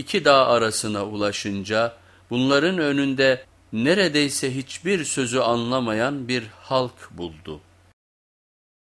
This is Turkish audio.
iki dağ arasına ulaşınca bunların önünde neredeyse hiçbir sözü anlamayan bir halk buldu.